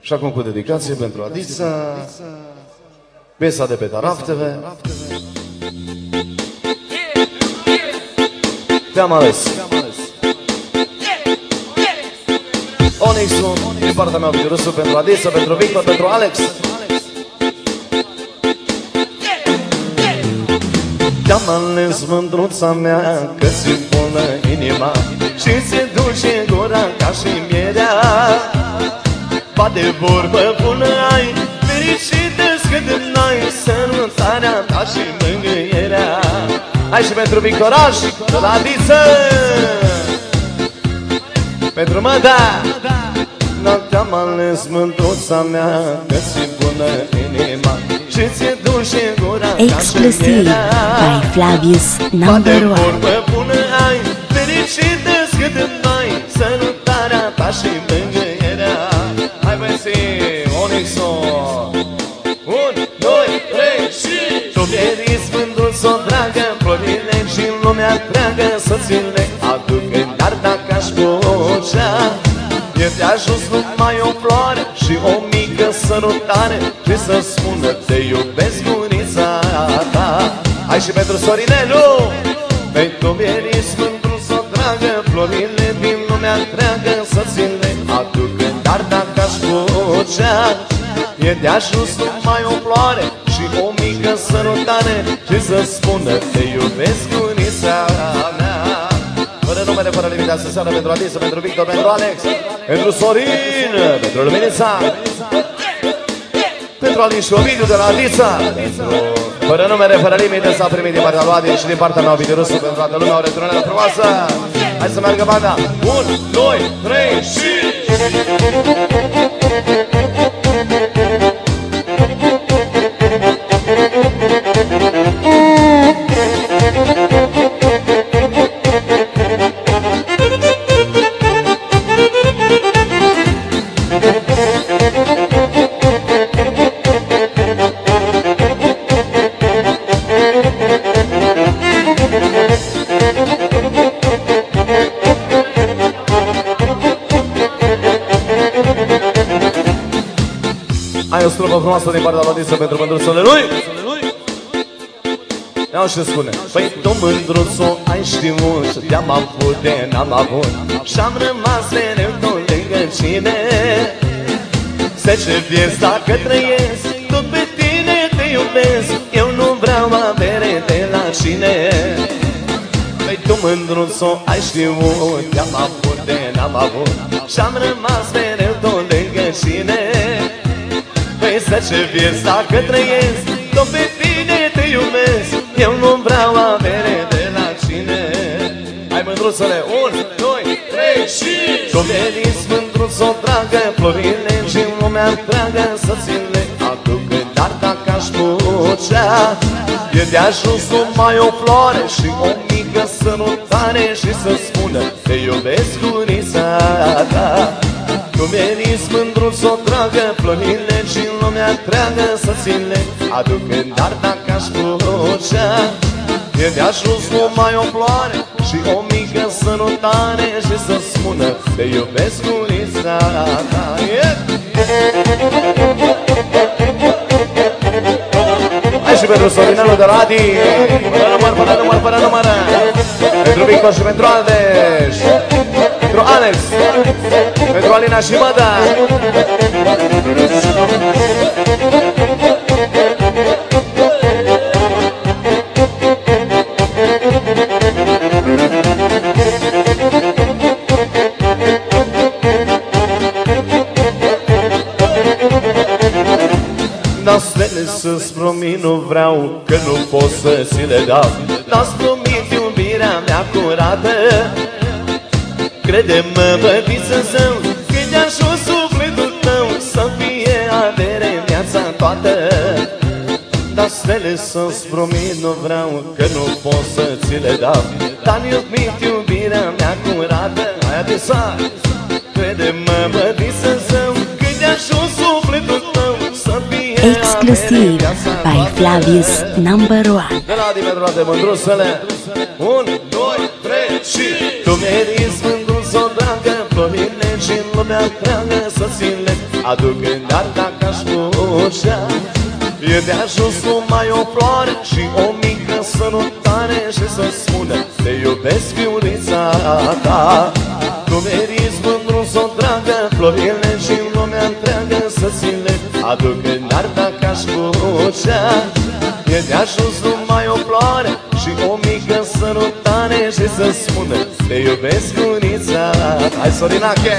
Și acum cu dedicație pentru Adisa, piesa de pe Tarafteve. Te-am ales. Onyxul, din partea mea, Virusul, pentru Adisa, pentru Victor, pentru Alex. Te-am ales mândruța mea Că ți bună inima Și se duce gura ca și mierea Bate vorbă bună ai Fericită-ți cât noi Sărutarea ta și mângâierea. Hai și pentru Victoraș De la Diță Pentru Măda Te-am ales mândruța mea Că ți bună inima Și ți duce gura Exclusiv by Flavius number one. vorbă bună ai Fericită cât în noi Sărutarea ta și mângâierea mândru s-o dragă Florile și în lumea întreagă Să ți le aduc în dar dacă aș putea E de ajuns numai o floare Și o mică sărutare Și să spună te iubesc gurița ta. Hai și pentru Sorinelu Pentru Bieris mândru s-o dragă Florile din lumea întreagă Să ți le aduc în dar dacă aș putea E de ajuns numai o floare Și o mică sărutare Și să spună te iubesc gurița mea fără numere, fără limite, astăzi seara pentru Adisa, pentru Victor, pentru Alex, pentru Sorin, pentru Luminița, pentru Alin și Ovidiu de la Adisa, pentru fără numere, fără limite, s-a primit din partea lui Adi și din partea mea Ovidiu Rusu, pentru toată lumea, o returnare frumoasă. Hai să meargă banda. 1, 2, 3 și... Ai o strofă frumoasă din partea lui Adisa pentru mândruțele lui. Iau și spune. Păi tu mândruțo ai știut Te-am avut de n-am avut? Și-am rămas mereu tot lângă cine Zece vieți dacă trăiesc Tot pe tine te iubesc. Eu nu vreau avere de la cine. Păi tu mândruțo ai știut Te-am avut de n-am avut? Și-am rămas mereu Păi zece vieți dacă trăiesc? Tot pe tine te iubesc. Eu nu vreau avere de la cine. Hai mândruțele, un, doi, trei și Tu veniți mândruțo dragă Florile și în lumea întreagă Să ți le aduc Dar dacă aș putea E de ajuns numai o floare Și o mică sărutare Și să spună Te iubesc gurița ta tu meriți mândruț-o dragă Florile și în lumea întreagă Să ți le aduc în dar dacă aș putea E de ajuns numai o floare Și o mică sărutare Și să spună Te iubesc gurița ta. Yeah! Hai și pentru Sorinelu de la Adi. Fără număr, fără număr, fără număr. Pentru Victor și pentru Aldeș Pentru Alex Pentru Alina și Măda Nastele să-ți promit nu vreau Că nu pot să ți le dau. N-ați promit iubirea mea curată. Crede-mă, bădiță zău toată Dar stele să-ți promit nu vreau Că nu pot să ți le dau Dar iubit iubirea mea curată Hai adesat Crede-mă, bădiță zău Că de ajuns sufletul tău Să fie Exclusiv by Flavius number one. de la Adi pentru toate mândruțele Un, doi, trei și Tu meriți mândruț-o dragă Florile și în lumea întreagă Să ți le Aduc în arta ca-și mucea E de ajuns numai o floare și o mică sănătare Și să spună te iubesc iurița ta. Tu meriți mândru să o dragă Florile și lumea întreagă să ți le aduc în arta ca-și mucea E de ajuns numai o floare și o mică sărutare Și să spună te iubesc iurița Hai Sorinache!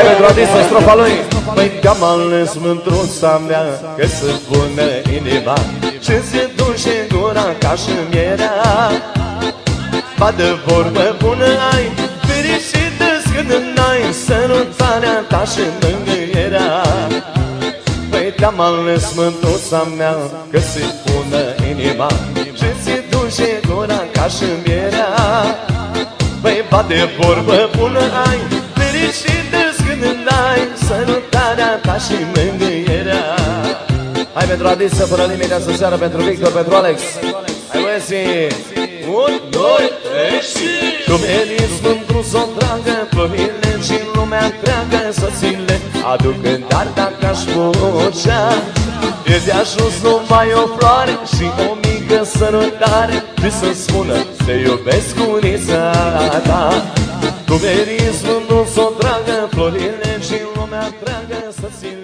Hai pentru Adisa, strofa lui. Păi că-am ales mândruța mea Că să bună inima. Și se duce gura ca și mierea? Ba de vorbă bună ai Fericită când n-ai Sărutarea ta și mângâierea. Păi te-am ales mândruța mea Că se bună inima. Și se duce gura ca și mierea? Păi ba de vorbă bună ai Fericită când ai Sărutarea ta și mângâierea. Hai pentru Adis să până dimineața seara Pentru Victor, pentru Alex. Hai băieții. Un, doi, trei și Tu meriți mândru să o dragă Florile și lumea întreagă Să ți le aduc în dar Dacă aș putea E de ajuns numai o floare Și o mică sărutare Și să spună Te iubesc unița ta Tu meriți mândru să o dragă Florile și lumea